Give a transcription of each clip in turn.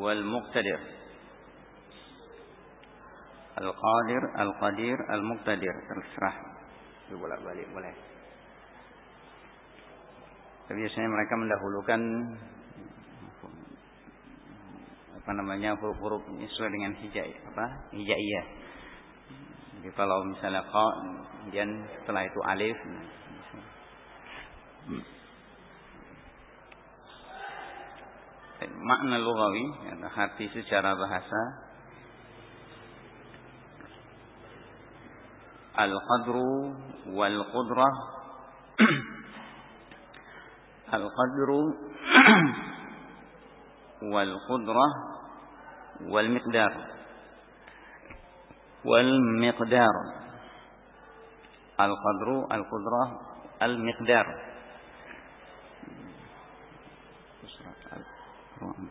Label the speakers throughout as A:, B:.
A: والمقتدر القادر القدير المقتدر terserah bolak balik boleh biasanya mereka mendahulukan apa namanya huruf-huruf sesuai dengan hijai apa hijaiyah. Jadi kalau misalnya qa kemudian setelah itu alif Makna lugawi arti secara bahasa al-qadru wal qudrah al-qadru wal qudrah wal miqdar wal miqdar al-qadru al-qudrah al-miqdar Quran.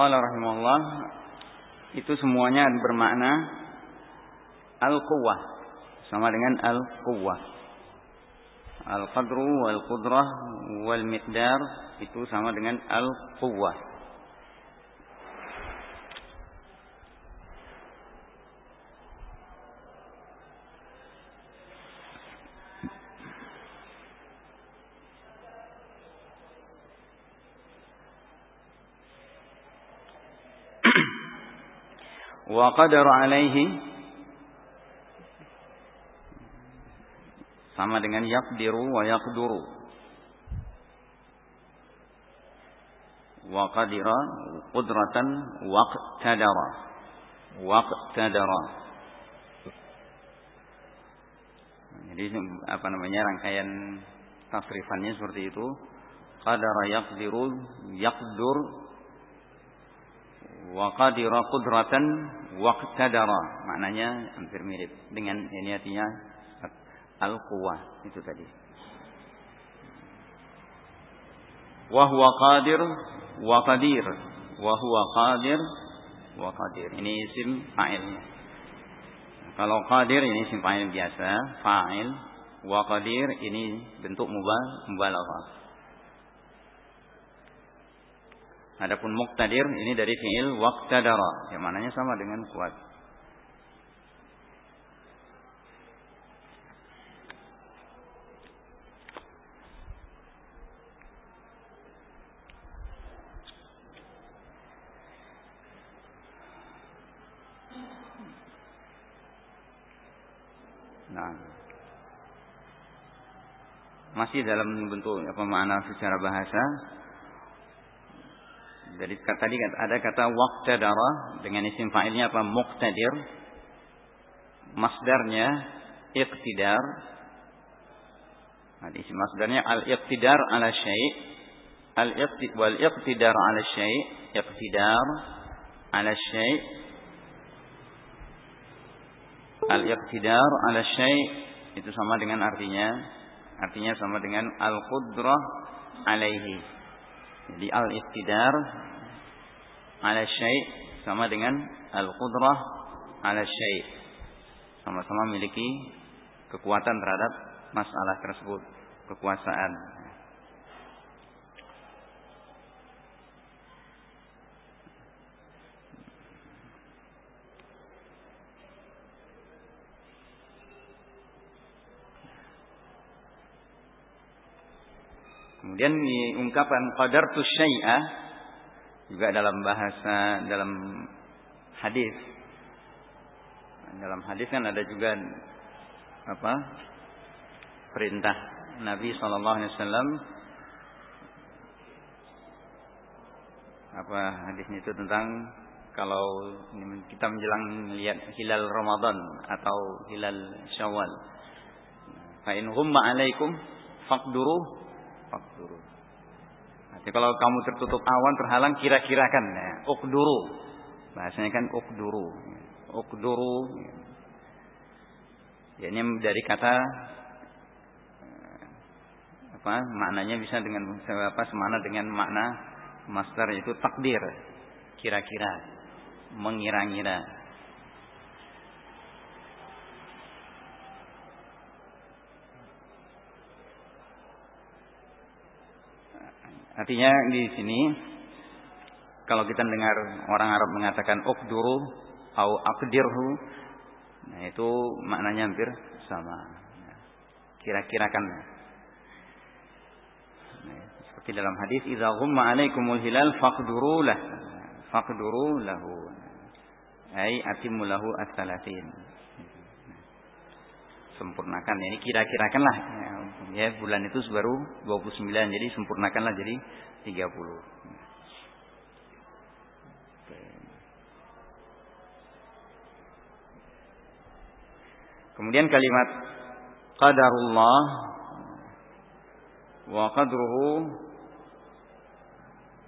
A: Qala rahimahullah itu semuanya bermakna al-quwwah sama dengan al-quwwah. Al-qadru wal qudrah wal miqdar itu sama dengan al-quwwah. Qadara alaihi sama dengan yaqdiru wa yaqduru. Wa qadira qudratan waqtadara. Waqtadara. Jadi apa namanya rangkaian tasrifannya seperti itu. Qadara yaqdiru yaqdur. Wa qadira qudratan waqtadara. Maknanya hampir mirip dengan ini artinya al quwwah itu tadi. Wa huwa qadir wa qadir. Wa huwa qadir wa qadir. Ini isim fa'il. Kalau qadir ini isim fa'il biasa. Fa'il wa qadir ini bentuk mubal mubalaghah Adapun muqtadir ini dari fiil waqtadara. Yang mananya sama dengan kuat. Nah, masih dalam bentuk apa makna secara bahasa jadi tadi ada kata waqtadara dengan isim fa'ilnya apa? Muqtadir. Masdarnya iqtidar. Nah, isim masdarnya al-iqtidar ala syai' al-iqtid wal iqtidar ala syai' iqtidar ala syai' al-iqtidar ala syai' itu sama dengan artinya artinya sama dengan al-qudrah alaihi. Jadi al-iqtidar ala syai' sama dengan al-qudrah ala syai' sama-sama memiliki kekuatan terhadap masalah tersebut kekuasaan. Kemudian diungkapkan qadar tu syai'ah juga dalam bahasa dalam hadis dalam hadis kan ada juga apa perintah Nabi Wasallam apa hadisnya itu tentang kalau kita menjelang lihat hilal Ramadan atau hilal Syawal. Fa in humma alaikum faqduru faqduru. Jadi kalau kamu tertutup awan terhalang kira-kirakan ya, ukduru. Bahasanya kan ukduru. Ukduru. Ya, ini dari kata eh, apa maknanya bisa dengan apa semana dengan makna master itu takdir kira-kira mengira-ngira Artinya di sini kalau kita dengar orang Arab mengatakan ukduru atau akdirhu, nah itu maknanya hampir sama. Kira-kirakan. Nah, seperti dalam hadis, "Idza ghumma 'alaikumul hilal faqduru lah." Faqduru lahu. Ai atimmu lahu as-salatin. Sempurnakan. Ini kira-kirakanlah ya bulan itu baru 29 jadi sempurnakanlah jadi 30 Kemudian kalimat qadarullah wa qadruhu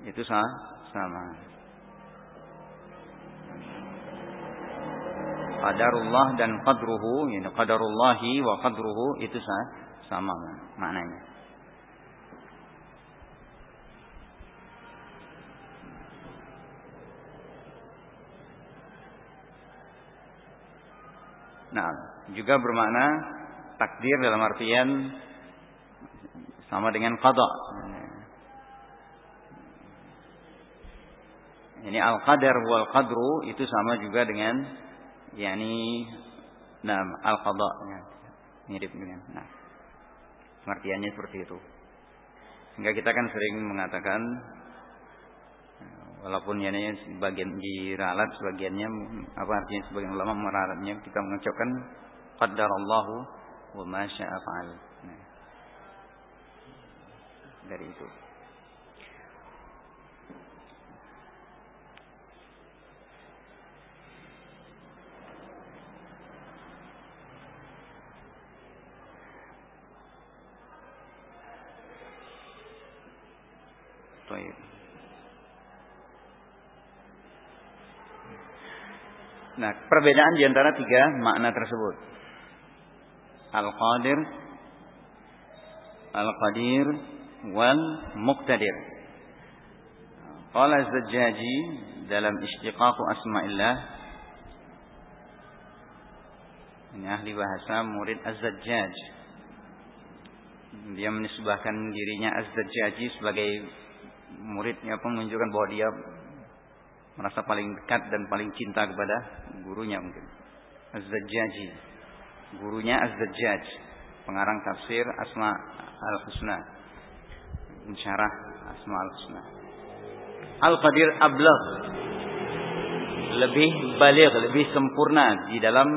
A: itu sama. Qadarullah dan qadruhu, yani qadarullahi wa qadruhu itu sama sama maknanya. Nah, juga bermakna takdir dalam artian sama dengan qada. Ini al-qadar wal qadru itu sama juga dengan yakni nah al-qada mirip dengan nah Pengertiannya seperti itu. Sehingga kita kan sering mengatakan walaupun sebagian diralat sebagiannya apa artinya sebagian ulama meralatnya kita mengucapkan qaddarallahu wa ma syaa fa'al. Nah, dari itu. Baik. Nah, perbedaan di antara tiga makna tersebut. Al-Qadir, Al-Qadir, wal Muqtadir. Qala Az-Zajjaji dalam Istiqaq Asma'illah ini ahli bahasa murid Az-Zajjaj. Dia menisbahkan dirinya Az-Zajjaji sebagai muridnya pun menunjukkan bahwa dia merasa paling dekat dan paling cinta kepada gurunya mungkin. Az-Zajjaji. Gurunya Az-Zajjaj, pengarang tafsir Asma Al-Husna. Mensyarah Asma Al-Husna. Al-Qadir ablagh. Lebih balik, lebih sempurna di dalam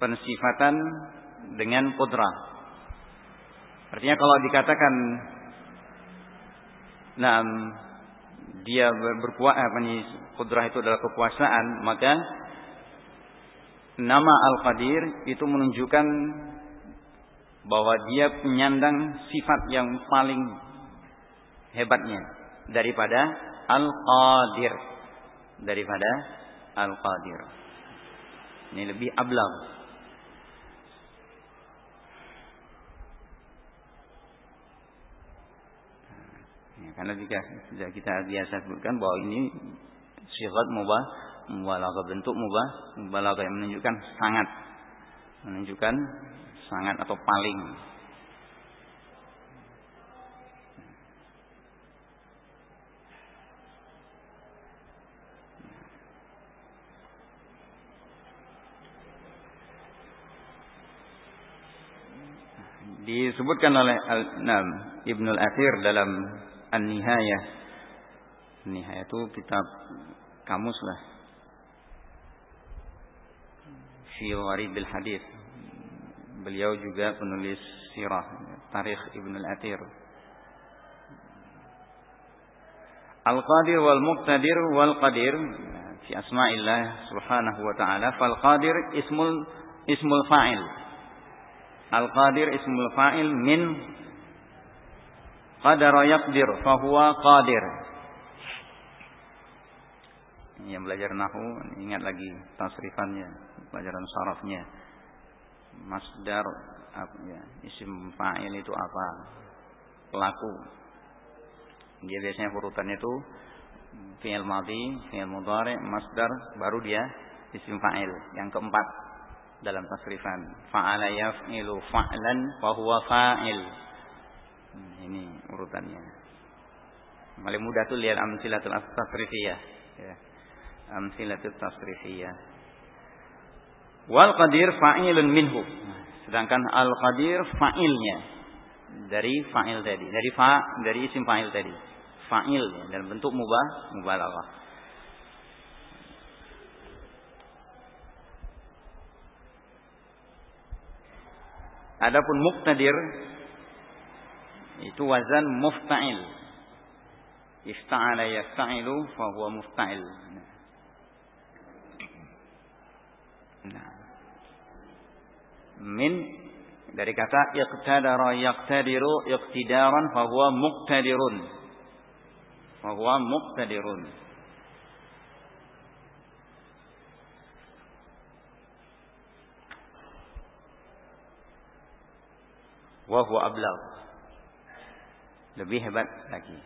A: pensifatan dengan putra. Artinya kalau dikatakan nah dia berkuasa apa kudrah itu adalah kekuasaan maka nama Al-Qadir itu menunjukkan bahwa dia penyandang sifat yang paling hebatnya daripada Al-Qadir. Daripada Al-Qadir. Ini lebih ablag Karena jika sudah kita biasa sebutkan bahwa ini sifat mubah, mubalaghah bentuk mubah, mubalaghah yang menunjukkan sangat menunjukkan sangat atau paling. Disebutkan oleh Al-Nam Ibnu Al-Athir dalam An-Nihayah. Nihayah itu kitab kamus lah. Fi Gharibil Hadis. Beliau juga penulis sirah, tarikh Ibn Al-Athir. Al-Qadir wal Muqtadir wal Qadir fi asma'illah subhanahu wa ta'ala fal Qadir ismul ismul fa'il Al-Qadir ismul fa'il min Qadara yaqdir fahuwa qadir. Yang belajar nahu ingat lagi tasrifannya, pelajaran sarafnya. Masdar ya, isim fa'il itu apa? Pelaku. Dia biasanya urutannya itu fi'il madhi, fi'il mudhari, masdar, baru dia isim fa'il. Yang keempat dalam tasrifan. Fa'ala yaf'ilu fa'lan fahuwa fa'il. Hmm, ini urutannya. Paling mudah tuh lihat amsilatul tasrifiyah. Ya. Amsilatul tasrifiyah. Wal qadir fa'ilun minhu. Sedangkan al qadir fa'ilnya dari fa'il tadi, dari fa dari isim fa'il tadi. Fa'il ya, dalam bentuk mubah, mubalaghah. Adapun muqtadir itu wazan mufta'il. Ifta'ala yafta'ilu fa huwa mufta'il. Nah. Min dari kata iqtadara yaqtadiru iqtidaran fa huwa muqtadirun. Fa huwa muqtadirun. wa huwa ablagh. Lebih hebat lagi.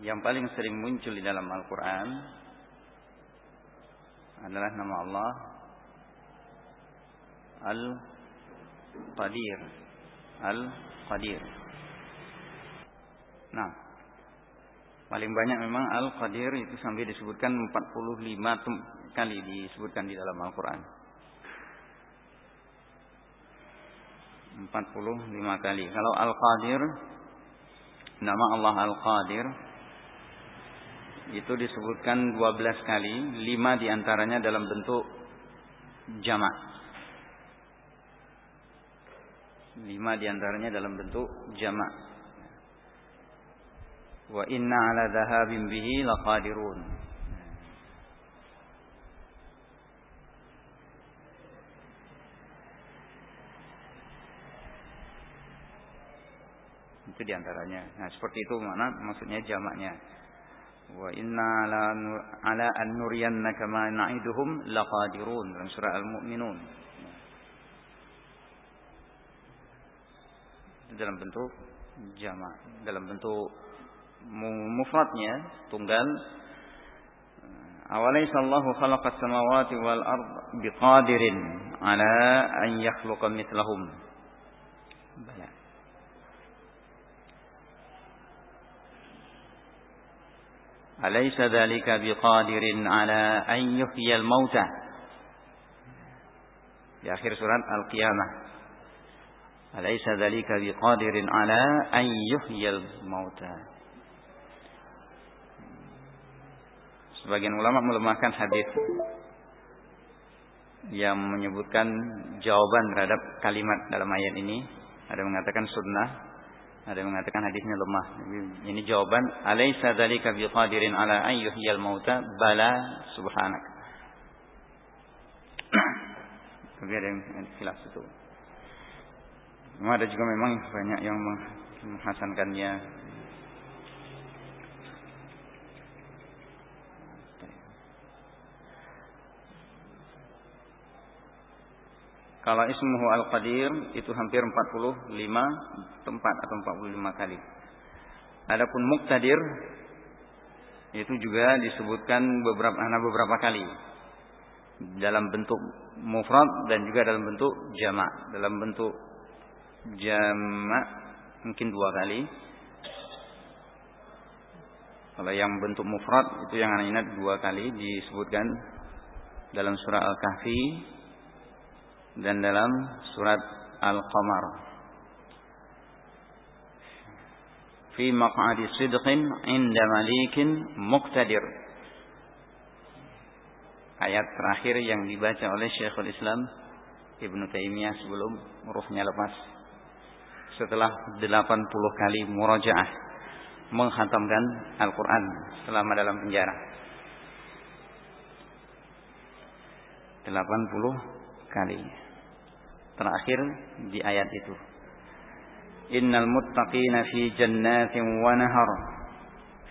A: Yang paling sering muncul di dalam Al-Qur'an adalah nama Allah Al-Qadir. Al-Qadir. Nah, paling banyak memang Al-Qadir itu sampai disebutkan 45 kali disebutkan di dalam Al-Quran. 45 kali. Kalau Al-Qadir nama Allah Al-Qadir itu disebutkan 12 kali, 5 di antaranya dalam bentuk jamak. 5 di antaranya dalam bentuk jamak. Wa inna ala dhahabin bihi laqadirun. Itu di antaranya. Nah seperti itu mana maksudnya jamaknya. Wa inna ala, an nuriyannaka ma na'iduhum laqadirun dalam surah Al-Mu'minun. Dalam bentuk jamak, dalam bentuk mufradnya tunggal. Allahu khalaqas samawati wal ard biqadirin ala an yakhluqa mithlahum. أليس ذلك بقادر على أن يحيي الموتى. في آخر سورة القيامة أليس ذلك بقادر على أن يحيي الموتى. Sebagian ulama melemahkan hadis yang menyebutkan jawaban terhadap kalimat dalam ayat ini. Ada mengatakan sunnah, ada yang mengatakan hadisnya lemah. Ini jawaban, "Alaisa dzalika biqadirin ala an yuhyiyal mauta?" Bala subhanak. Tapi ada yang khilaf itu. Memang ada juga memang banyak yang menghasankannya. Kalau ismuhu al-qadir itu hampir 45 tempat atau 45 kali. Adapun muqtadir itu juga disebutkan beberapa ana beberapa kali dalam bentuk mufrad dan juga dalam bentuk jamak. Dalam bentuk jamak mungkin dua kali. Kalau yang bentuk mufrad itu yang anak dua kali disebutkan dalam surah Al-Kahfi dan dalam surat Al-Qamar. Fi maq'adi sidqin inda malikin muqtadir. Ayat terakhir yang dibaca oleh Syekhul Islam Ibnu Taimiyah sebelum ruhnya lepas. Setelah 80 kali murajaah menghantamkan Al-Qur'an selama dalam penjara. 80 kali. terakhir di ayat itu. Innal muttaqina fi jannatin wa nahar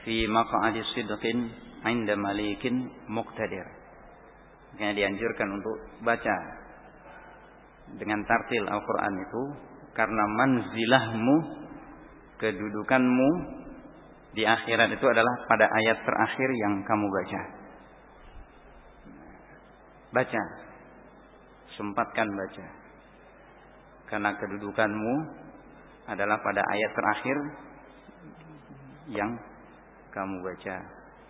A: fi maq'adi sidqin 'inda malikin muqtadir. Yang dianjurkan untuk baca dengan tartil Al-Qur'an itu karena manzilahmu kedudukanmu di akhirat itu adalah pada ayat terakhir yang kamu baca. Baca. Sempatkan baca. Karena kedudukanmu adalah pada ayat terakhir yang kamu baca.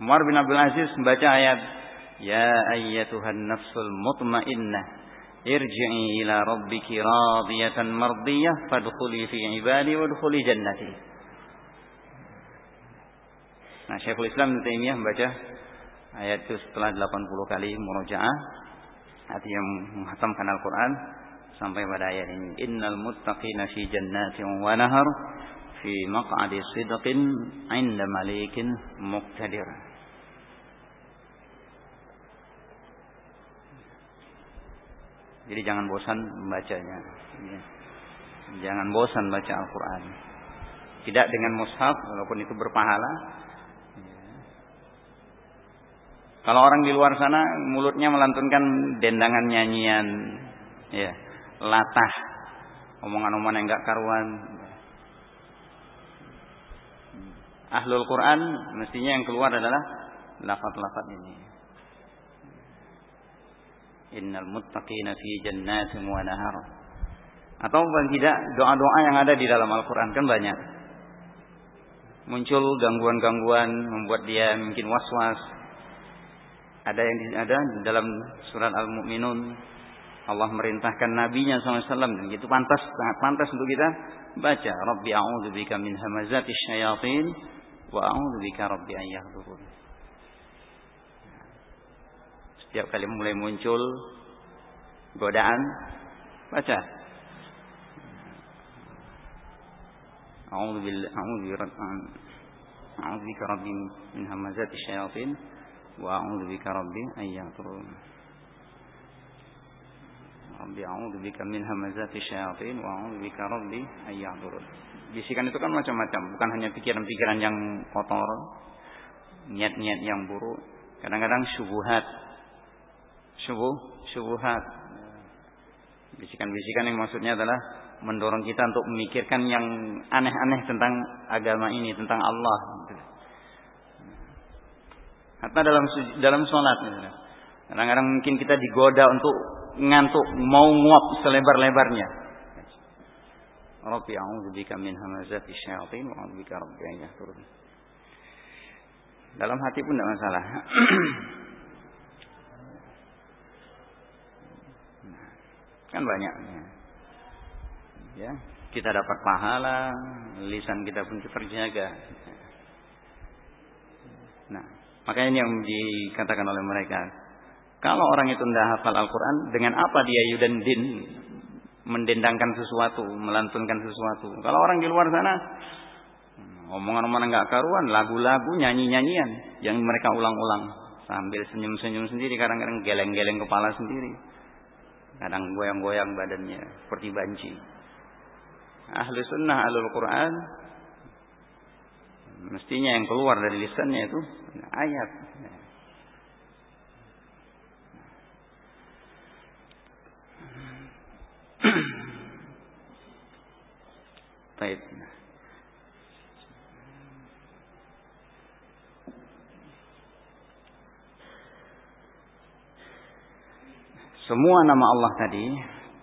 A: Umar bin Abdul Aziz membaca ayat Ya ayyatuhan nafsul mutmainnah irji'i ila rabbiki radiyatan mardiyah fadkhuli fi ibadi wadkhuli jannati. Nah, Syekhul Islam Taimiyah membaca ayat itu setelah 80 kali murojaah artinya menghatamkan Al-Qur'an sampai pada ayat ini innal muttaqina fi jannatin wa nahar fi maq'adi sidqin 'inda malikin muqtadir. Jadi jangan bosan membacanya. Ya. Jangan bosan baca Al-Quran. Tidak dengan mushaf, walaupun itu berpahala. Kalau orang di luar sana mulutnya melantunkan dendangan nyanyian, ya, latah, omongan-omongan yang enggak karuan. Ahlul Quran mestinya yang keluar adalah lafaz-lafaz ini. Innal muttaqina fi jannatin wa nahar. Atau paling tidak doa-doa yang ada di dalam Al-Qur'an kan banyak. Muncul gangguan-gangguan membuat dia mungkin was-was. Ada yang ada dalam surat Al-Mu'minun. Allah merintahkan nabinya SAW dan itu pantas sangat pantas untuk kita baca. Rabbi a'udzubika min hamazati syayatin wa a'udzubika rabbi an yahdurun setiap kali mulai muncul godaan, baca. A'udzu billahi a'udzu bika rabbi min hamazati syayatin a'udzu bika rabbi an yahdurun. Rabbi a'udzu bika min hamazati syayatin. Wa a'udzu bika rabbi an yahdurun. Bisikan itu kan macam-macam, bukan hanya pikiran-pikiran yang kotor, niat-niat yang buruk, kadang-kadang syubhat subuh subuhat bisikan-bisikan yang maksudnya adalah mendorong kita untuk memikirkan yang aneh-aneh tentang agama ini tentang Allah Hatta dalam dalam sholat kadang-kadang mungkin kita digoda untuk ngantuk mau nguap selebar-lebarnya. Rabbi a'udzubika min hamazati wa a'udzubika rabbi an dalam hati pun tidak masalah. Kan banyak. Ya, kita dapat pahala, lisan kita pun terjaga. Nah, makanya ini yang dikatakan oleh mereka. Kalau orang itu tidak hafal Al-Quran, dengan apa dia yudan din mendendangkan sesuatu, melantunkan sesuatu. Kalau orang di luar sana, omongan-omongan nggak karuan, lagu-lagu, nyanyi-nyanyian yang mereka ulang-ulang sambil senyum-senyum sendiri, kadang-kadang geleng-geleng kepala sendiri kadang goyang-goyang badannya seperti banci. Ahli sunnah alul Quran mestinya yang keluar dari lisannya itu ayat. Baik. Semua nama Allah tadi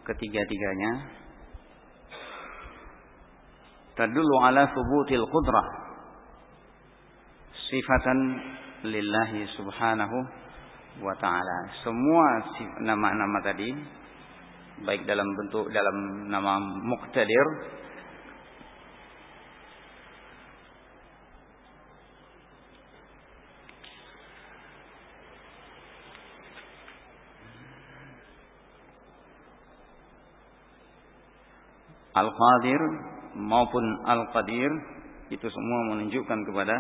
A: ketiga-tiganya tadullu ala thubutil qudrah sifatan lillahi subhanahu wa ta'ala. Semua nama-nama tadi baik dalam bentuk dalam nama muqtadir Al-Qadir maupun Al-Qadir itu semua menunjukkan kepada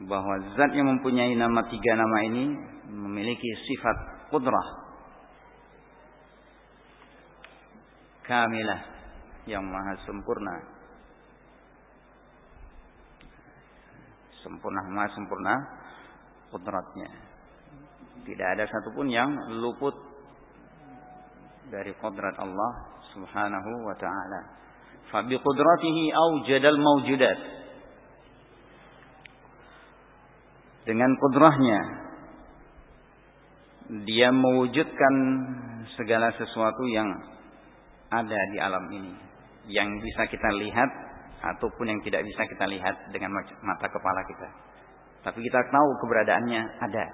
A: bahwa zat yang mempunyai nama tiga nama ini memiliki sifat kudrah. kamilah yang maha sempurna. Sempurna maha sempurna kudratnya. Tidak ada satupun yang luput dari kudrat Allah Subhanahu wa taala. Fa bi qudratihi aujadal mawjudat. Dengan kudrahnya dia mewujudkan segala sesuatu yang ada di alam ini yang bisa kita lihat ataupun yang tidak bisa kita lihat dengan mata kepala kita. Tapi kita tahu keberadaannya ada.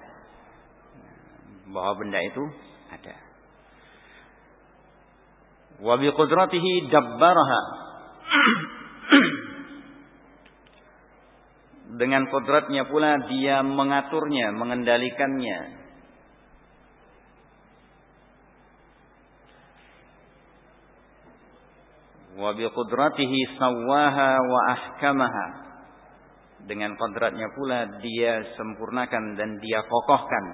A: Bahwa benda itu ada. Wa bi qudratihi dabbaraha. Dengan kodratnya pula dia mengaturnya, mengendalikannya, wa biqudratihi sawaha wa ahkamaha. Dengan kodratnya pula dia sempurnakan dan dia kokohkan.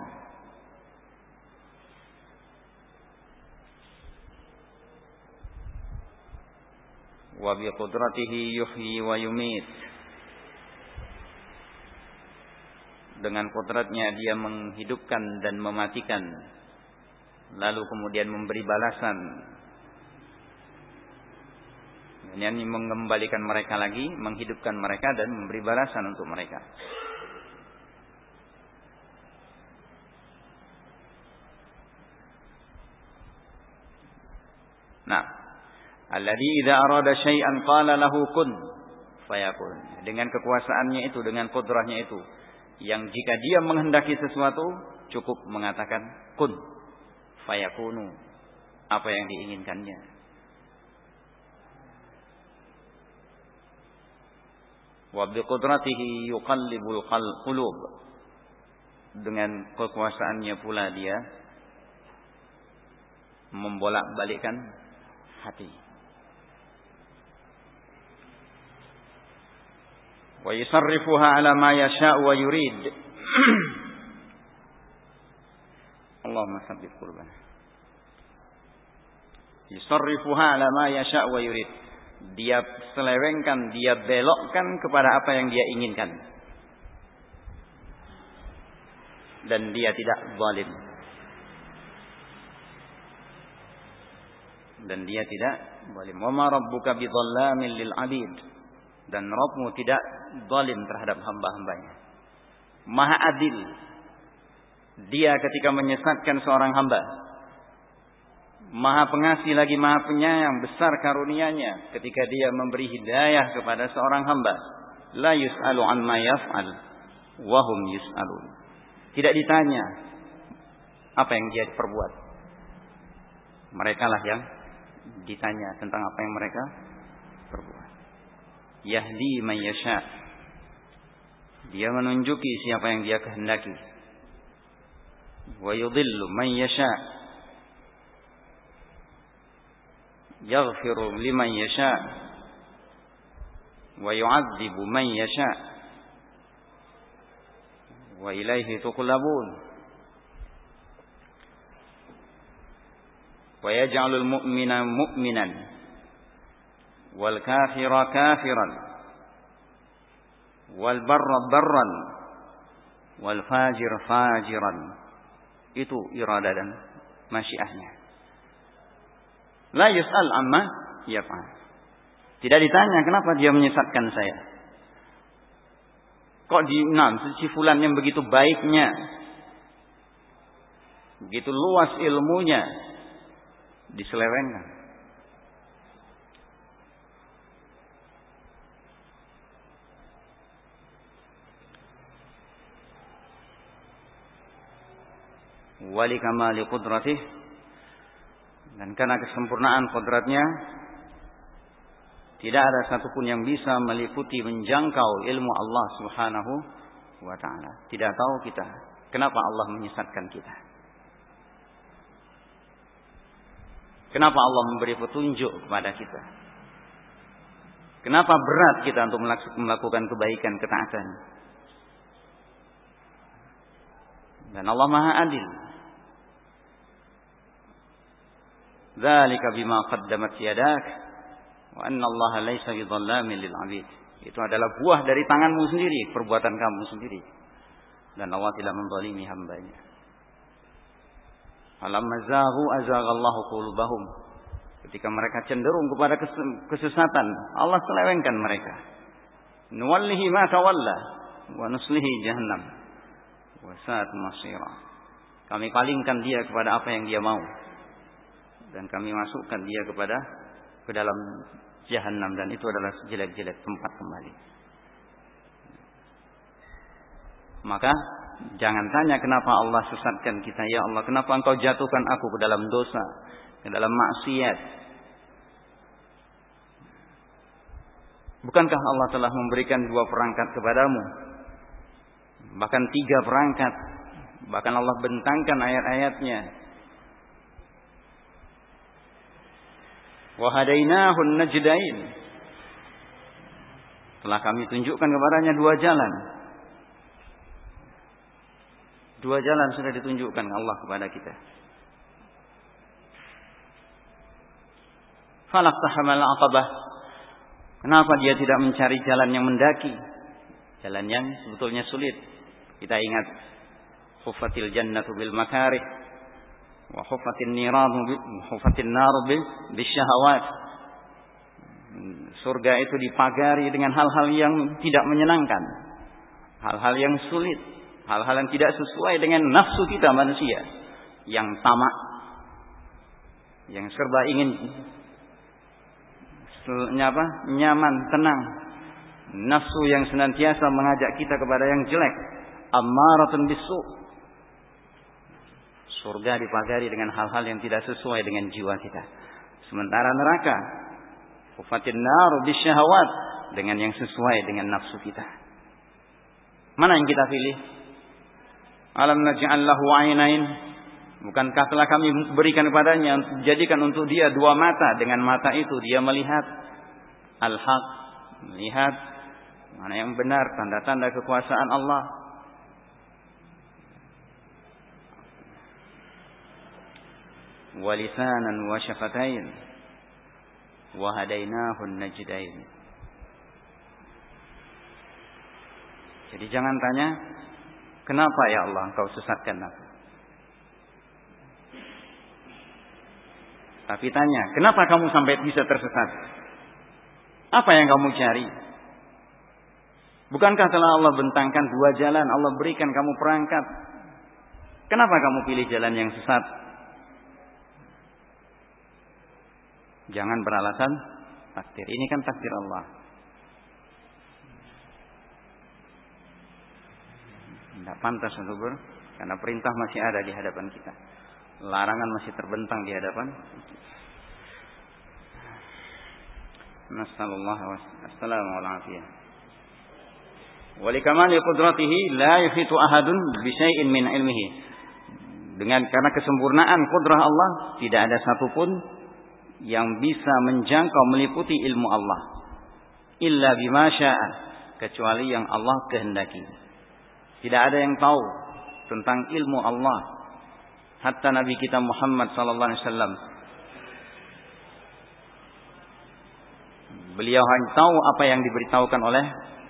A: Wa biqudratihi yuhyi wa yumit dengan kodratnya dia menghidupkan dan mematikan lalu kemudian memberi balasan ini mengembalikan mereka lagi, menghidupkan mereka dan memberi balasan untuk mereka. Nah, alladzi idza arada syai'an qala lahu kun fayakun. Dengan kekuasaannya itu, dengan kudrahnya itu, yang jika dia menghendaki sesuatu cukup mengatakan kun fayakunu apa yang diinginkannya. wa biqudratihi yuqallibul qulub dengan kekuasaannya pula dia membolak-balikkan hati wa yusarrifuha ala ma yasha wa yurid Allahumma sabbit ma yasha wa yurid dia selewengkan, dia belokkan kepada apa yang dia inginkan. Dan dia tidak zalim. Dan dia tidak zalim. Wa ma rabbuka bidhallamin lil 'abid. Dan Rabbmu tidak zalim terhadap hamba-hambanya. Maha adil. Dia ketika menyesatkan seorang hamba, Maha pengasih lagi maha penyayang besar karunianya ketika dia memberi hidayah kepada seorang hamba. La yus'alu amma yaf'al wa hum yus'alun. Tidak ditanya apa yang dia perbuat. Mereka lah yang ditanya tentang apa yang mereka perbuat. Yahdi man yasha. Dia menunjuki siapa yang dia kehendaki. Wa yudhillu man yasha. يغفر لمن يشاء ويعذب من يشاء وإليه تقلبون ويجعل المؤمن مؤمنا والكافر كافرا wal barra barran. Wal fajir fajiran. Itu irada dan masyiahnya. La yus'al amma yaf'al. Tidak ditanya kenapa dia menyesatkan saya. Kok di enam si fulan yang begitu baiknya. Begitu luas ilmunya. Diselewengkan. Wali kamali qudratih dan karena kesempurnaan kodratnya, tidak ada satupun yang bisa meliputi menjangkau ilmu Allah Subhanahu wa taala. Tidak tahu kita kenapa Allah menyesatkan kita. Kenapa Allah memberi petunjuk kepada kita? Kenapa berat kita untuk melakukan kebaikan, ketaatan? Dan Allah Maha Adil. Dzalika bima qaddamat yadak wa anna Allah laisa bidhallamin lil 'abid. Itu adalah buah dari tanganmu sendiri, perbuatan kamu sendiri. Dan Allah tidak menzalimi hambanya. Alam mazahu azaghallahu qulubahum. Ketika mereka cenderung kepada kesesatan, Allah selewengkan mereka. Nuwallihi ma tawalla wa nuslihi jahannam. Wa sa'at masira. Kami palingkan dia kepada apa yang dia mau dan kami masukkan dia kepada ke dalam jahanam dan itu adalah jelek-jelek tempat kembali. Maka jangan tanya kenapa Allah sesatkan kita ya Allah, kenapa Engkau jatuhkan aku ke dalam dosa, ke dalam maksiat. Bukankah Allah telah memberikan dua perangkat kepadamu? Bahkan tiga perangkat. Bahkan Allah bentangkan ayat-ayatnya Wahadainahu najdain. Telah kami tunjukkan kepadanya dua jalan. Dua jalan sudah ditunjukkan Allah kepada kita. Falak tahamal aqabah. Kenapa dia tidak mencari jalan yang mendaki? Jalan yang sebetulnya sulit. Kita ingat. Khufatil jannatu bil makarih hufatin niramu hufatin naru bisyahawat surga itu dipagari dengan hal-hal yang tidak menyenangkan hal-hal yang sulit hal-hal yang tidak sesuai dengan nafsu kita manusia yang tamak yang serba ingin apa? nyaman, tenang. Nafsu yang senantiasa mengajak kita kepada yang jelek. Ammaratun bisu. Surga dipagari dengan hal-hal yang tidak sesuai dengan jiwa kita. Sementara neraka Kufatin naru bisyahawat dengan yang sesuai dengan nafsu kita. Mana yang kita pilih? Alam naj'al lahu ainain? Bukankah telah kami berikan kepadanya jadikan untuk dia dua mata dengan mata itu dia melihat al-haq melihat mana yang benar tanda-tanda kekuasaan Allah ولسانا وشفتين وهديناه النجدين Jadi jangan tanya Kenapa ya Allah engkau sesatkan aku Tapi tanya Kenapa kamu sampai bisa tersesat Apa yang kamu cari Bukankah telah Allah bentangkan dua jalan Allah berikan kamu perangkat Kenapa kamu pilih jalan yang sesat Jangan beralasan takdir. Ini kan takdir Allah. Tidak pantas untuk ber, karena perintah masih ada di hadapan kita. Larangan masih terbentang di hadapan. Nasallallahu wassalamu ala afiyah. Walikamali la ahadun min ilmihi. Dengan karena kesempurnaan kudrah Allah, tidak ada satupun yang bisa menjangkau meliputi ilmu Allah. Illa bima syaa kecuali yang Allah kehendaki. Tidak ada yang tahu tentang ilmu Allah. Hatta nabi kita Muhammad sallallahu alaihi wasallam. Beliau hanya tahu apa yang diberitahukan oleh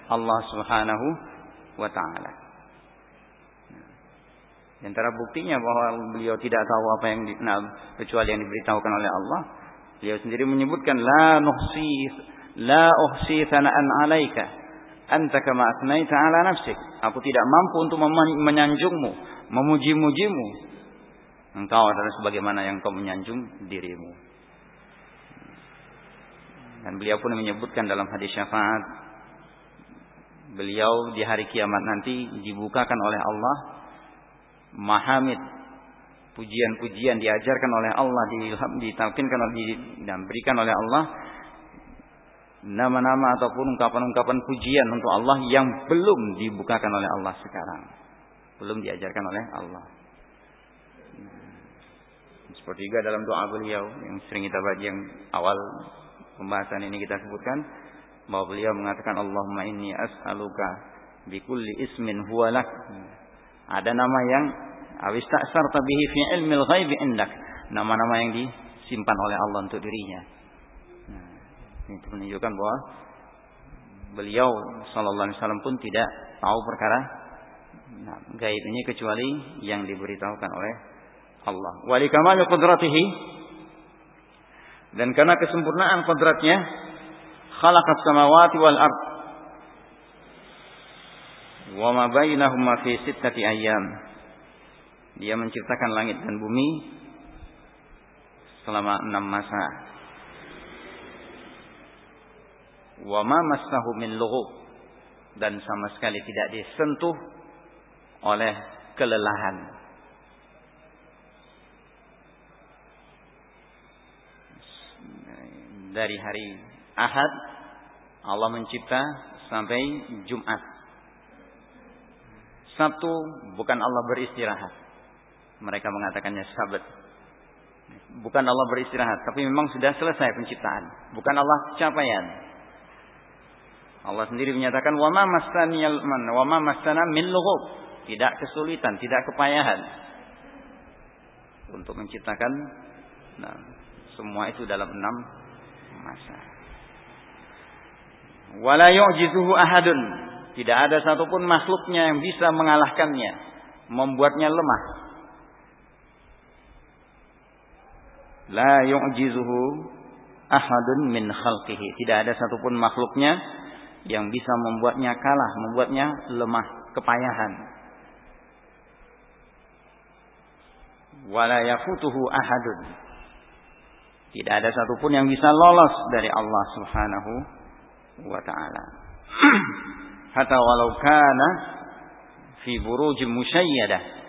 A: Allah Subhanahu wa taala. Antara buktinya bahwa beliau tidak tahu apa yang di, nah, kecuali yang diberitahukan oleh Allah Beliau sendiri menyebutkan la nuhsi la uhsi sana'an 'alaika anta kama asnaita 'ala nafsik. Aku tidak mampu untuk menyanjungmu, memuji-mujimu. Engkau adalah sebagaimana yang kau menyanjung dirimu. Dan beliau pun menyebutkan dalam hadis syafaat beliau di hari kiamat nanti dibukakan oleh Allah mahamid pujian-pujian diajarkan oleh Allah, ditalkinkan dan berikan oleh Allah nama-nama ataupun ungkapan-ungkapan pujian untuk Allah yang belum dibukakan oleh Allah sekarang. Belum diajarkan oleh Allah. Seperti juga dalam doa beliau yang sering kita baca yang awal pembahasan ini kita sebutkan bahwa beliau mengatakan Allahumma inni as'aluka bikulli ismin huwa lak. Ada nama yang Awis ta'sarta bihi fi ilmil ghaib indak. Nama-nama yang disimpan oleh Allah untuk dirinya. Nah, ini menunjukkan bahwa beliau Sallallahu Alaihi Wasallam pun tidak tahu perkara nah, gaib ini kecuali yang diberitahukan oleh Allah. Wali kamal qudratihi dan karena kesempurnaan kodratnya khalaqas samawati wal ard wa ma bainahuma fi sittati ayyam dia menciptakan langit dan bumi selama enam masa wa ma massahu min lughub dan sama sekali tidak disentuh oleh kelelahan dari hari Ahad Allah mencipta sampai Jumat. Sabtu bukan Allah beristirahat. Mereka mengatakannya Sabat. Bukan Allah beristirahat, tapi memang sudah selesai penciptaan. Bukan Allah capaian. Allah sendiri menyatakan wa ma masaniyal man wa ma masana min lughub. Tidak kesulitan, tidak kepayahan untuk menciptakan nah, semua itu dalam enam masa. Wala yu'jizuhu ahadun. Tidak ada satupun makhluknya yang bisa mengalahkannya, membuatnya lemah. La yu'jizuhu ahadun min khalqihi. Tidak ada satupun makhluknya yang bisa membuatnya kalah, membuatnya lemah, kepayahan. Wala yafutuhu ahadun. Tidak ada satupun yang bisa lolos dari Allah Subhanahu wa taala. Hatta walau kana fi burujin musyayyadah.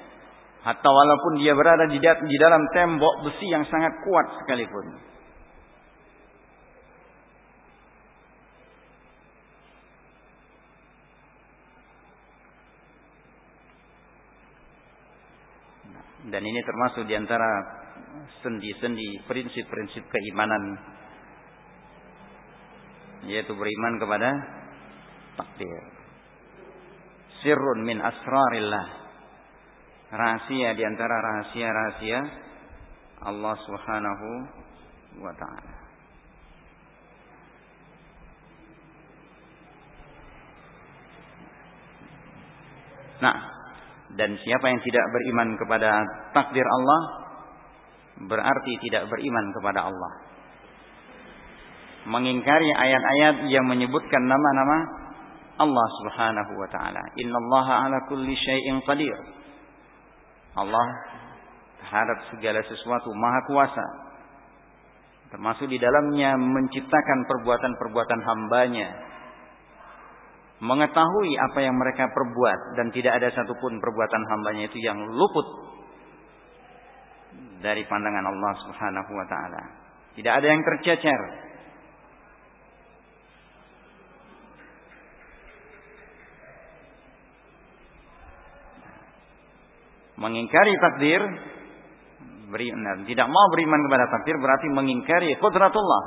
A: Hatta walaupun dia berada di, dalam tembok besi yang sangat kuat sekalipun. Dan ini termasuk di antara sendi-sendi prinsip-prinsip keimanan yaitu beriman kepada takdir. Sirrun min asrarillah. Rahasia di antara rahasia-rahasia Allah Subhanahu wa taala. Nah, dan siapa yang tidak beriman kepada takdir Allah berarti tidak beriman kepada Allah. Mengingkari ayat-ayat yang menyebutkan nama-nama Allah Subhanahu wa taala. Innallaha ala kulli syai'in qadir. Allah terhadap segala sesuatu maha kuasa. Termasuk di dalamnya menciptakan perbuatan-perbuatan hambanya. Mengetahui apa yang mereka perbuat dan tidak ada satupun perbuatan hambanya itu yang luput dari pandangan Allah Subhanahu wa taala. Tidak ada yang tercecer. Mengingkari takdir beri, nah, tidak mau beriman kepada takdir berarti mengingkari qudratullah.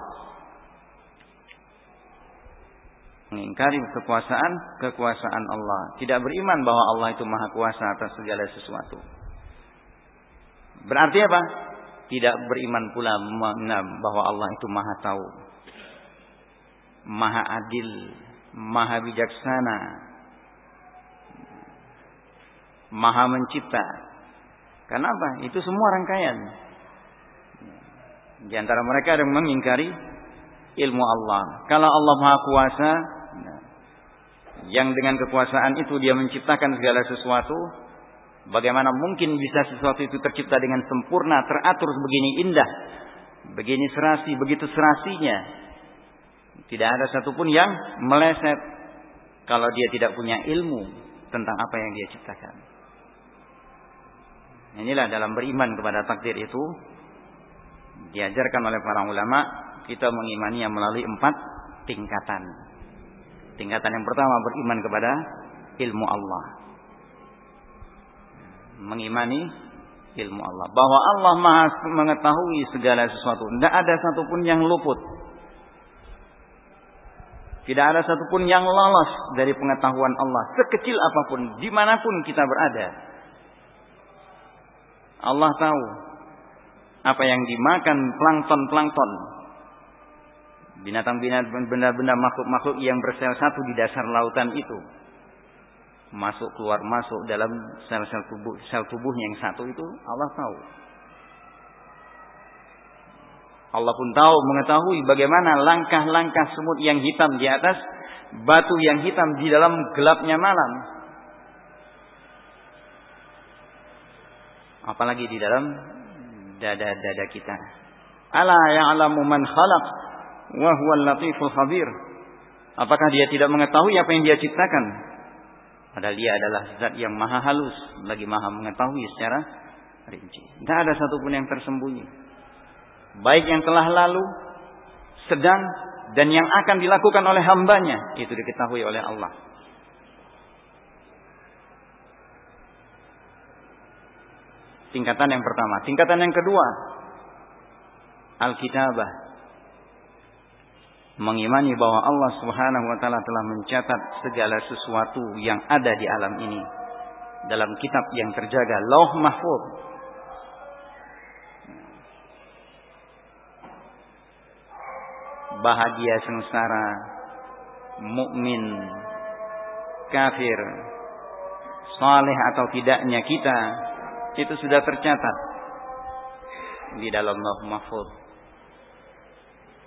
A: Mengingkari kekuasaan kekuasaan Allah. Tidak beriman bahwa Allah itu maha kuasa atas segala sesuatu. Berarti apa? Tidak beriman pula bahwa Allah itu maha tahu. Maha adil. Maha bijaksana. Maha mencipta. Kenapa? Itu semua rangkaian. Di antara mereka ada yang mengingkari ilmu Allah. Kalau Allah maha kuasa. Yang dengan kekuasaan itu dia menciptakan segala sesuatu Bagaimana mungkin bisa sesuatu itu tercipta dengan sempurna, teratur begini indah, begini serasi, begitu serasinya. Tidak ada satupun yang meleset kalau dia tidak punya ilmu tentang apa yang dia ciptakan. Inilah dalam beriman kepada takdir itu diajarkan oleh para ulama kita mengimani yang melalui empat tingkatan. Tingkatan yang pertama beriman kepada ilmu Allah mengimani ilmu Allah. Bahwa Allah maha mengetahui segala sesuatu. Tidak ada satupun yang luput. Tidak ada satupun yang lolos dari pengetahuan Allah. Sekecil apa pun, di mana pun kita berada. Allah tahu apa yang dimakan plankton-plankton. Binatang-binatang benda-benda makhluk-makhluk yang bersel satu di dasar lautan itu. Masuk keluar masuk dalam sel-sel tubuh sel tubuhnya yang satu itu Allah tahu. Allah pun tahu mengetahui bagaimana langkah-langkah semut yang hitam di atas batu yang hitam di dalam gelapnya malam. Apalagi di dalam dada-dada kita. Ala ya'lamu man khalaq wa huwal latiful khabir. Apakah dia tidak mengetahui apa yang dia ciptakan? Padahal dia adalah zat yang maha halus, lagi maha mengetahui secara rinci. Tidak ada satupun yang tersembunyi. Baik yang telah lalu, sedang, dan yang akan dilakukan oleh hambanya. Itu diketahui oleh Allah. Tingkatan yang pertama. Tingkatan yang kedua. Alkitabah. Mengimani bahwa Allah subhanahu wa ta'ala telah mencatat segala sesuatu yang ada di alam ini. Dalam kitab yang terjaga. Lauh mahfud. Bahagia sengsara. Mukmin, kafir. Saleh atau tidaknya kita itu sudah tercatat di dalam Lauh Mahfud.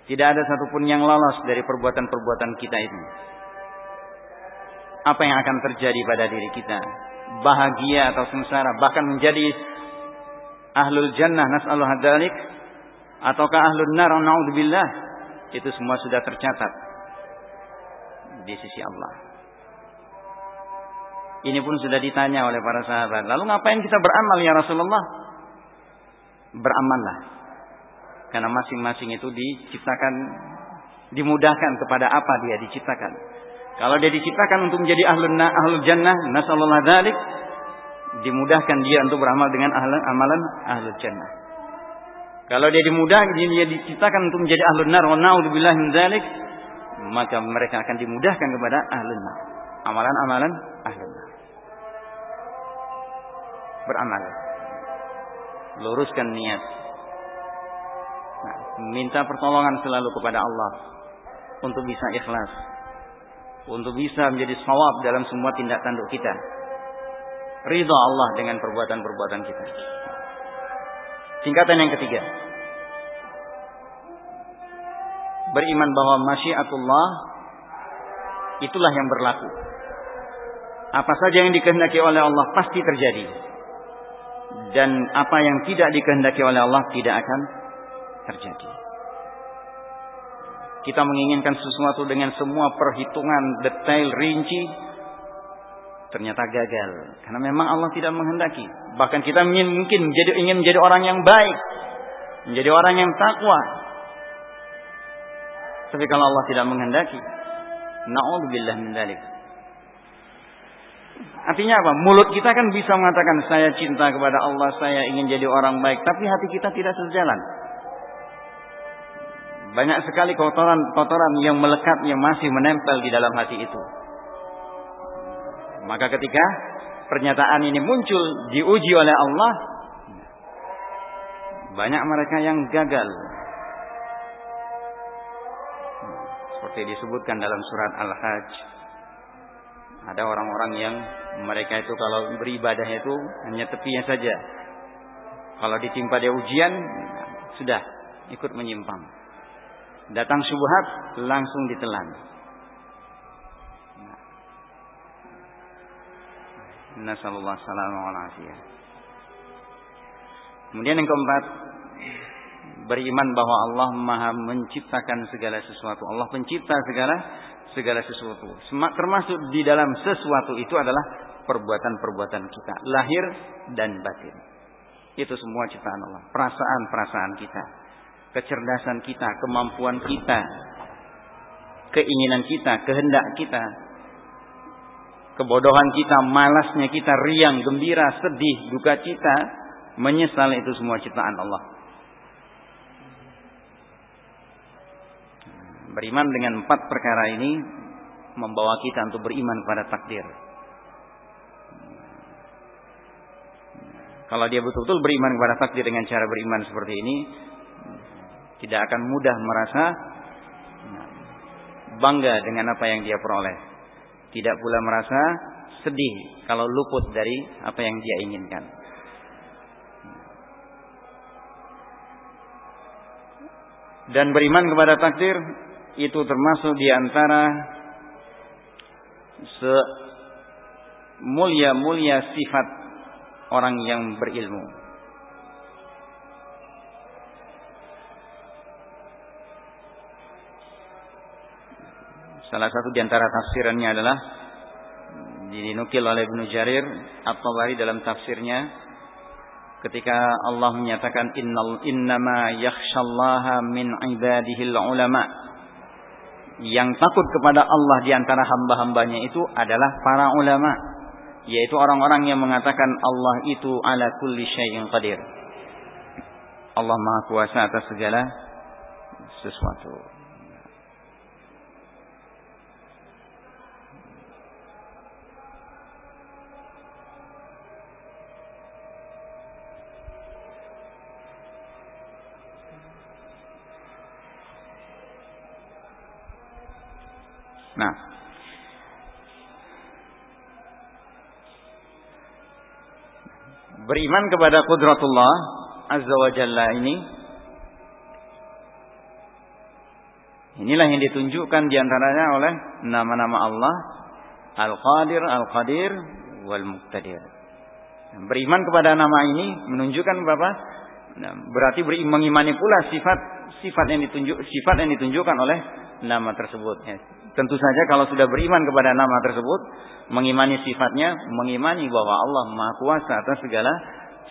A: Tidak ada satupun yang lolos dari perbuatan-perbuatan kita itu. Apa yang akan terjadi pada diri kita? Bahagia atau sengsara, bahkan menjadi ahlul jannah nas'alullah hadzalik ataukah ahlun nar naudzubillah itu semua sudah tercatat di sisi Allah. Ini pun sudah ditanya oleh para sahabat. Lalu ngapain kita beramal ya Rasulullah? Beramallah. Karena masing-masing itu diciptakan, dimudahkan kepada apa dia diciptakan. Kalau dia diciptakan untuk menjadi ahlul, ahlul jannah, nasallallahu dzalik, dimudahkan dia untuk beramal dengan ahlul, amalan ahlul jannah. Kalau dia dimudahkan, dia diciptakan untuk menjadi ahlul nar, wa na'udzubillah min maka mereka akan dimudahkan kepada ahlul nar. Amalan-amalan ahlul nar beramal. Luruskan niat. Nah, minta pertolongan selalu kepada Allah untuk bisa ikhlas. Untuk bisa menjadi sawab dalam semua tindak tanduk kita. Ridha Allah dengan perbuatan-perbuatan kita. Singkatan yang ketiga. Beriman bahwa masyiatullah itulah yang berlaku. Apa saja yang dikehendaki oleh Allah pasti terjadi dan apa yang tidak dikehendaki oleh Allah tidak akan terjadi. Kita menginginkan sesuatu dengan semua perhitungan detail rinci ternyata gagal karena memang Allah tidak menghendaki. Bahkan kita ingin mungkin menjadi ingin menjadi orang yang baik, menjadi orang yang takwa. Tapi kalau Allah tidak menghendaki, naudzubillah min dzalik. Artinya apa? Mulut kita kan bisa mengatakan saya cinta kepada Allah, saya ingin jadi orang baik, tapi hati kita tidak sejalan. Banyak sekali kotoran-kotoran yang melekat yang masih menempel di dalam hati itu. Maka ketika pernyataan ini muncul diuji oleh Allah, banyak mereka yang gagal. Seperti disebutkan dalam surat Al-Hajj ada orang-orang yang mereka itu kalau beribadahnya itu hanya tepinya saja. Kalau ditimpa dia ujian, sudah ikut menyimpang. Datang syubhat langsung ditelan. Nasallallahu alaihi Kemudian yang keempat, beriman bahwa Allah Maha menciptakan segala sesuatu. Allah pencipta segala segala sesuatu. Termasuk di dalam sesuatu itu adalah perbuatan-perbuatan kita, lahir dan batin. Itu semua ciptaan Allah. Perasaan-perasaan kita, kecerdasan kita, kemampuan kita, keinginan kita, kehendak kita, kebodohan kita, malasnya kita, riang, gembira, sedih, duka cita, menyesal itu semua ciptaan Allah. Beriman dengan empat perkara ini membawa kita untuk beriman kepada takdir. Kalau dia betul-betul beriman kepada takdir dengan cara beriman seperti ini, tidak akan mudah merasa bangga dengan apa yang dia peroleh. Tidak pula merasa sedih kalau luput dari apa yang dia inginkan. Dan beriman kepada takdir itu termasuk di antara semulia-mulia sifat orang yang berilmu. Salah satu di antara tafsirannya adalah dinukil oleh Ibnu Jarir At-Tabari dalam tafsirnya ketika Allah menyatakan innal innama yakhshallaha min ibadihi ulama yang takut kepada Allah di antara hamba-hambanya itu adalah para ulama yaitu orang-orang yang mengatakan Allah itu ala kulli syai'in qadir. Allah Maha Kuasa atas segala sesuatu Nah, beriman kepada kudratullah azza wa jalla ini inilah yang ditunjukkan di antaranya oleh nama-nama Allah Al-Qadir, Al-Qadir, Wal-Muqtadir. Beriman kepada nama ini menunjukkan Bapak nah, berarti mengimani pula sifat sifat yang ditunjuk sifat yang ditunjukkan oleh nama tersebut. Tentu saja kalau sudah beriman kepada nama tersebut, mengimani sifatnya, mengimani bahwa Allah Maha Kuasa atas segala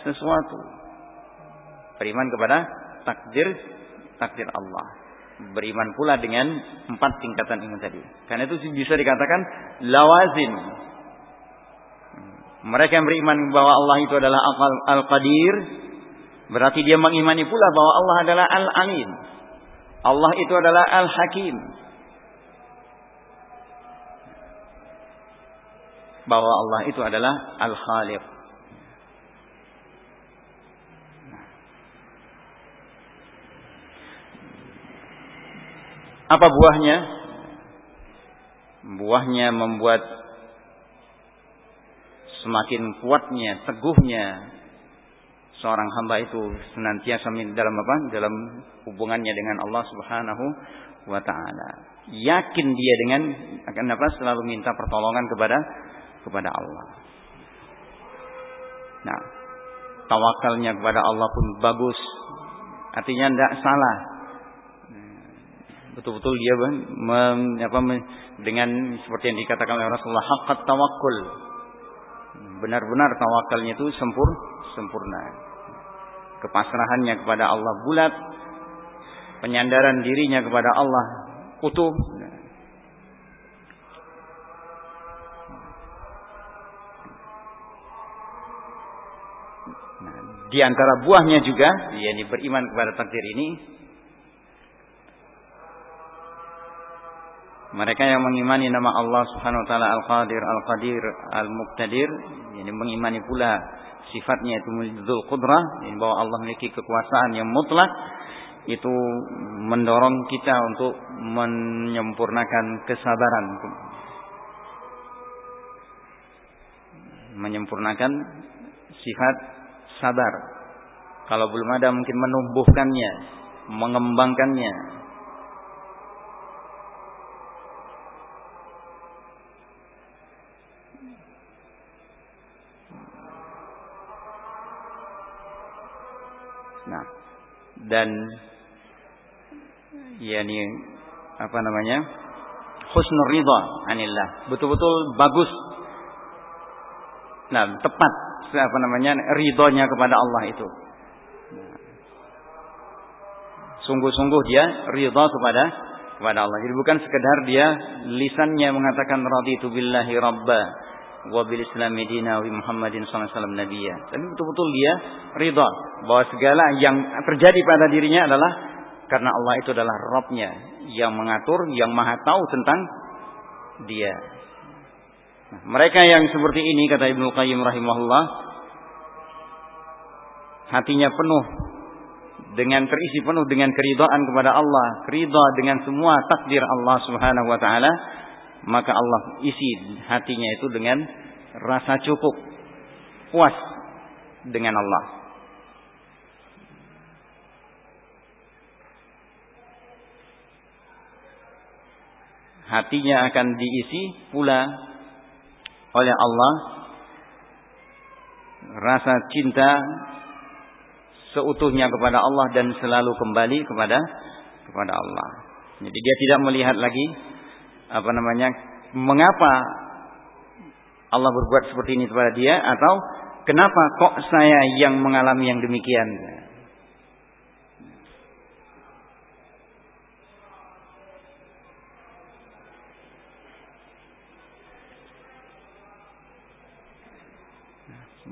A: sesuatu. Beriman kepada takdir takdir Allah. Beriman pula dengan empat tingkatan ini tadi. Karena itu bisa dikatakan lawazim. Mereka yang beriman bahwa Allah itu adalah Al-Qadir, berarti dia mengimani pula bahwa Allah adalah Al-Alim. Allah itu adalah Al-Hakim. Bahwa Allah itu adalah Al-Khaliq. Apa buahnya? Buahnya membuat semakin kuatnya, teguhnya seorang hamba itu senantiasa dalam apa? Dalam hubungannya dengan Allah Subhanahu wa taala. Yakin dia dengan akan apa? Selalu minta pertolongan kepada kepada Allah. Nah, tawakalnya kepada Allah pun bagus. Artinya tidak salah. Betul-betul dia men, apa, dengan seperti yang dikatakan oleh Rasulullah haqqat tawakkul. Benar-benar tawakalnya itu sempur, sempurna kepasrahannya kepada Allah bulat, penyandaran dirinya kepada Allah utuh. Di antara buahnya juga, yakni beriman kepada takdir ini, mereka yang mengimani nama Allah Subhanahu wa taala Al-Qadir, Al-Qadir, Al-Muqtadir, yakni mengimani pula sifatnya itu dzul qudrah bahwa Allah memiliki kekuasaan yang mutlak. Itu mendorong kita untuk menyempurnakan kesabaran. Menyempurnakan sifat sabar kalau belum ada mungkin menumbuhkannya mengembangkannya Nah, dan yakni apa namanya? husnul ridha anillah. Betul-betul bagus. Nah, tepat apa namanya? ridhonya kepada Allah itu. Sungguh-sungguh dia ridha kepada kepada Allah. Jadi bukan sekedar dia lisannya mengatakan raditu billahi rabba wabil Islam Medina wa Muhammadin sallallahu alaihi wasallam nabiyya. Tapi betul-betul dia ridha bahwa segala yang terjadi pada dirinya adalah karena Allah itu adalah Rabbnya yang mengatur, yang maha tahu tentang dia. Nah, mereka yang seperti ini kata Ibnu Qayyim rahimahullah hatinya penuh dengan terisi penuh dengan keridhaan kepada Allah, ridha dengan semua takdir Allah Subhanahu wa taala, maka Allah isi hatinya itu dengan rasa cukup, puas dengan Allah. Hatinya akan diisi pula oleh Allah rasa cinta seutuhnya kepada Allah dan selalu kembali kepada kepada Allah. Jadi dia tidak melihat lagi apa namanya mengapa Allah berbuat seperti ini kepada dia atau kenapa kok saya yang mengalami yang demikian.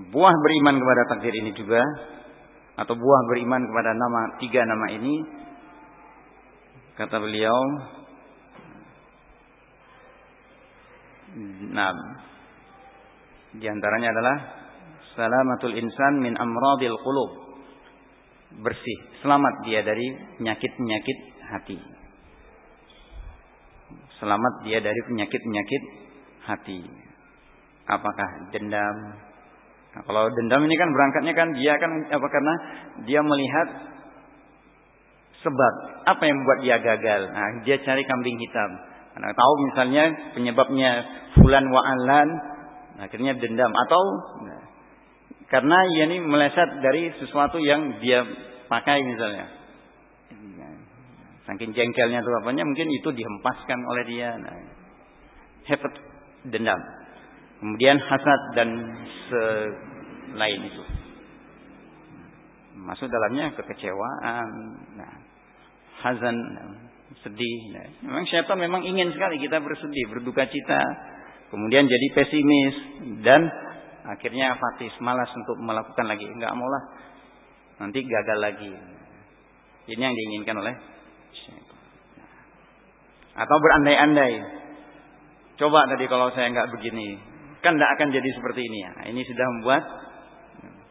A: Buah beriman kepada takdir ini juga atau buah beriman kepada nama tiga nama ini kata beliau nah di antaranya adalah salamatul insan min amradil qulub. Bersih selamat dia dari penyakit-penyakit hati. Selamat dia dari penyakit-penyakit hati. Apakah dendam Nah, kalau dendam ini kan berangkatnya kan dia kan apa karena dia melihat sebab apa yang membuat dia gagal. Nah, dia cari kambing hitam. Nah, tahu misalnya penyebabnya fulan wa'alan, nah, akhirnya dendam atau nah, karena ia ini meleset dari sesuatu yang dia pakai misalnya. Saking jengkelnya tuh apanya mungkin itu dihempaskan oleh dia. Nah, hebat dendam. Kemudian hasad dan selain itu. Masuk dalamnya kekecewaan, nah, hazan, sedih. Nah, memang syaitan memang ingin sekali kita bersedih, berduka cita, kemudian jadi pesimis dan akhirnya apatis, malas untuk melakukan lagi. Enggak maulah, nanti gagal lagi. Ini yang diinginkan oleh syaitan. Atau berandai-andai. Coba tadi kalau saya enggak begini, kan tidak akan jadi seperti ini ya. Ini sudah membuat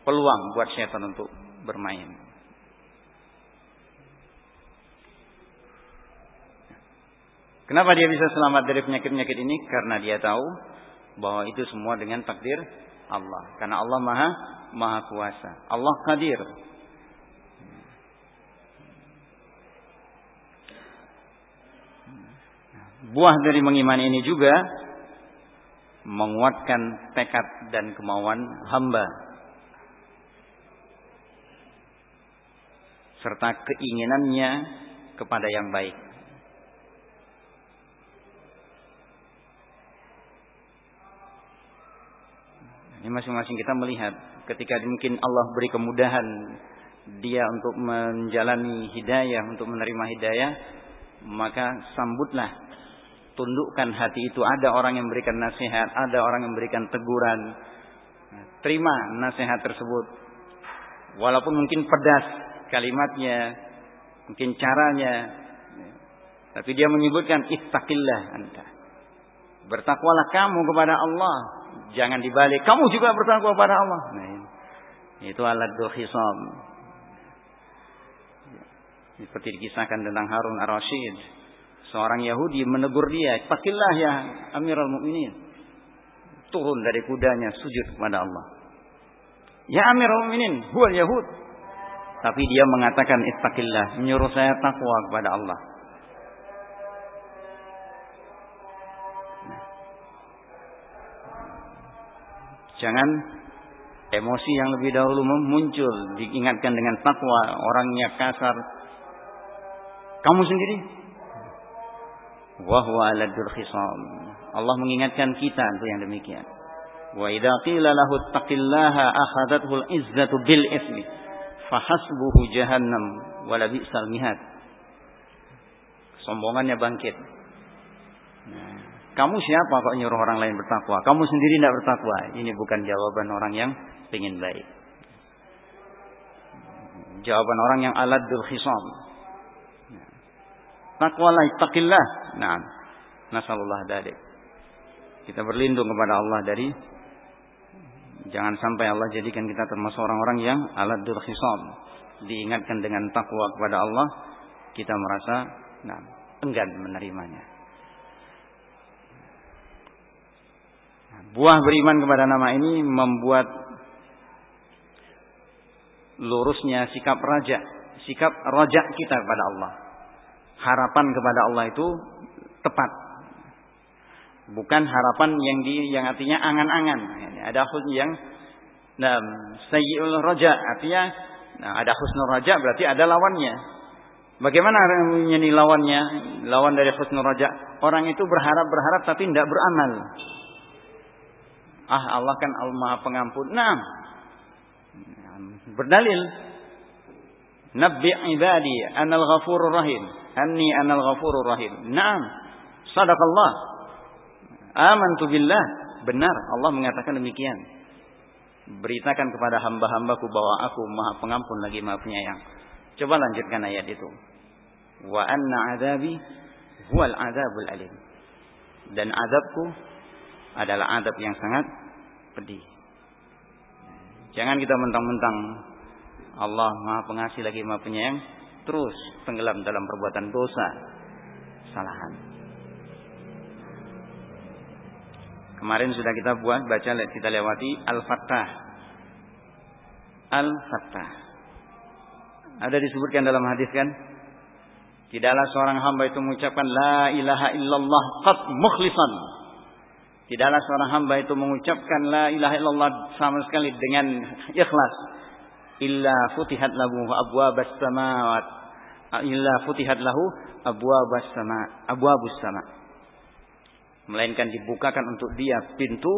A: peluang buat setan untuk bermain. Kenapa dia bisa selamat dari penyakit-penyakit ini? Karena dia tahu bahwa itu semua dengan takdir Allah. Karena Allah Maha Maha Kuasa. Allah Qadir. Buah dari mengimani ini juga menguatkan tekad dan kemauan hamba serta keinginannya kepada yang baik. Ini masing-masing kita melihat ketika mungkin Allah beri kemudahan dia untuk menjalani hidayah, untuk menerima hidayah, maka sambutlah tundukkan hati itu. Ada orang yang memberikan nasihat, ada orang yang memberikan teguran. Terima nasihat tersebut. Walaupun mungkin pedas kalimatnya, mungkin caranya. Tapi dia menyebutkan ittaqillah anta. Bertakwalah kamu kepada Allah. Jangan dibalik. Kamu juga bertakwa kepada Allah. Nah, itu alat dohisam. Seperti dikisahkan tentang Harun ar-Rasyid Seorang Yahudi menegur dia, "Pakillah ya Amirul Mukminin." Turun dari kudanya sujud kepada Allah. "Ya Amirul Mukminin, huwal Yahud." Tapi dia mengatakan ittaqillah, menyuruh saya takwa kepada Allah. Jangan emosi yang lebih dahulu muncul diingatkan dengan takwa orangnya kasar kamu sendiri Wahwa aladul khisam. Allah mengingatkan kita untuk yang demikian. Wa idza qila lahu taqillaha akhadathu al-izzatu bil ismi fahasbuhu jahannam wala bi'sal mihad. Sombongannya bangkit. Kamu siapa kok nyuruh orang lain bertakwa? Kamu sendiri tidak bertakwa. Ini bukan jawaban orang yang ingin baik. Jawaban orang yang aladul khisam. Takwalah, takillah. Nah, nasallallahu dalik. Kita berlindung kepada Allah dari Jangan sampai Allah jadikan kita termasuk orang-orang yang alat khisam. Diingatkan dengan takwa kepada Allah, kita merasa nah, enggan menerimanya. Buah beriman kepada nama ini membuat lurusnya sikap raja, sikap raja kita kepada Allah. Harapan kepada Allah itu tepat. Bukan harapan yang di yang artinya angan-angan. Ada husn yang nah, sayyiul raja artinya nah, ada husnul raja berarti ada lawannya. Bagaimana ini lawannya? Lawan dari husnul raja. Orang itu berharap-berharap tapi tidak beramal. Ah Allah kan al maha pengampun. Nah, berdalil. Nabi ibadi anal ghafurur rahim. Anni anal ghafurur rahim. Naam. Sadaqallah. Amantu billah. Benar Allah mengatakan demikian. Beritakan kepada hamba-hambaku bahwa aku maha pengampun lagi maha penyayang. Coba lanjutkan ayat itu. Wa anna adabi huwal adabul alim. Dan adabku adalah adab yang sangat pedih. Jangan kita mentang-mentang Allah Maha Pengasih lagi Maha Penyayang terus tenggelam dalam perbuatan dosa, kesalahan. Kemarin sudah kita buat baca kita lewati Al-Fattah. Al-Fattah. Ada disebutkan dalam hadis kan? Tidaklah seorang hamba itu mengucapkan la ilaha illallah qad mukhlisan Tidaklah seorang hamba itu mengucapkan la ilaha illallah sama sekali dengan ikhlas. Illa futihat lahu abwabas samawat. Illa futihat lahu abwabas sama abwabus sama. Melainkan dibukakan untuk dia pintu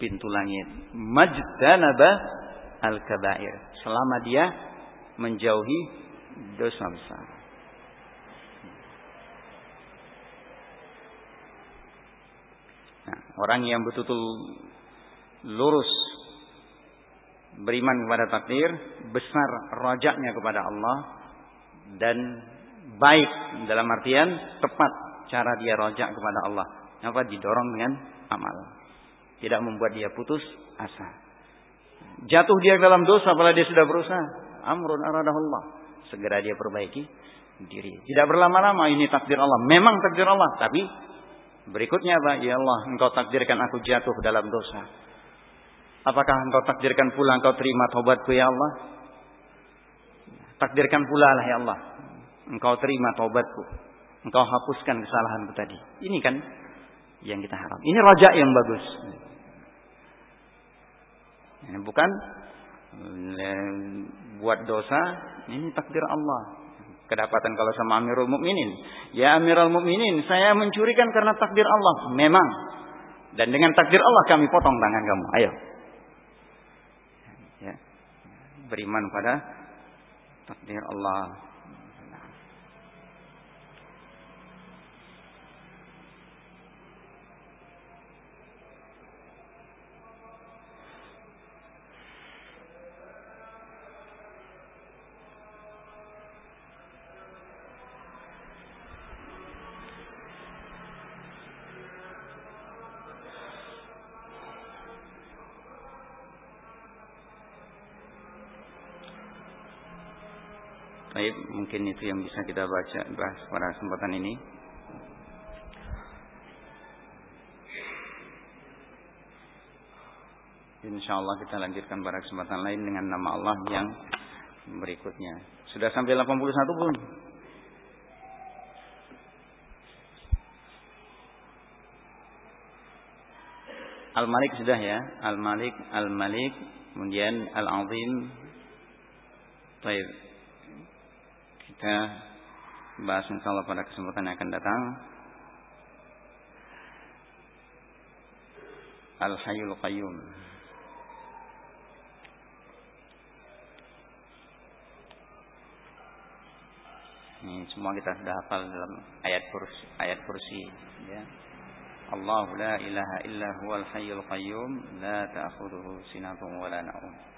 A: pintu langit. Majdanaba al-kabair. Selama dia menjauhi dosa besar. Nah, orang yang betul-betul lurus beriman kepada takdir, besar rojaknya kepada Allah dan baik dalam artian tepat cara dia rojak kepada Allah. Apa didorong dengan amal. Tidak membuat dia putus asa. Jatuh dia dalam dosa apalagi dia sudah berusaha. Amrun aradahullah. Segera dia perbaiki diri. Tidak berlama-lama ini takdir Allah. Memang takdir Allah, tapi Berikutnya apa? Ya Allah, engkau takdirkan aku jatuh dalam dosa. Apakah engkau takdirkan pula engkau terima taubatku ya Allah? Takdirkan pula lah ya Allah. Engkau terima taubatku. Engkau hapuskan kesalahanku tadi. Ini kan yang kita harap. Ini raja yang bagus. Ini bukan eh, buat dosa, ini takdir Allah kedapatan kalau sama Amirul Mukminin. Ya Amirul Mukminin, saya mencurikan karena takdir Allah. Memang. Dan dengan takdir Allah kami potong tangan kamu. Ayo. Ya. Beriman pada takdir Allah. Baik, mungkin itu yang bisa kita baca bahas pada kesempatan ini. Insya Allah kita lanjutkan pada kesempatan lain dengan nama Allah yang berikutnya. Sudah sampai 81 pun. Al-Malik sudah ya. Al-Malik, Al-Malik, kemudian Al-Azim. Baik. Kita bahas insyaallah pada kesempatan yang akan datang. Al-Hayyul Qayyum. Ini semua kita sudah hafal dalam ayat kursi, ayat kursi ya. Allah la ilaha illa huwal hayyul qayyum la ta'khudhuhu sinatun wa la nawm.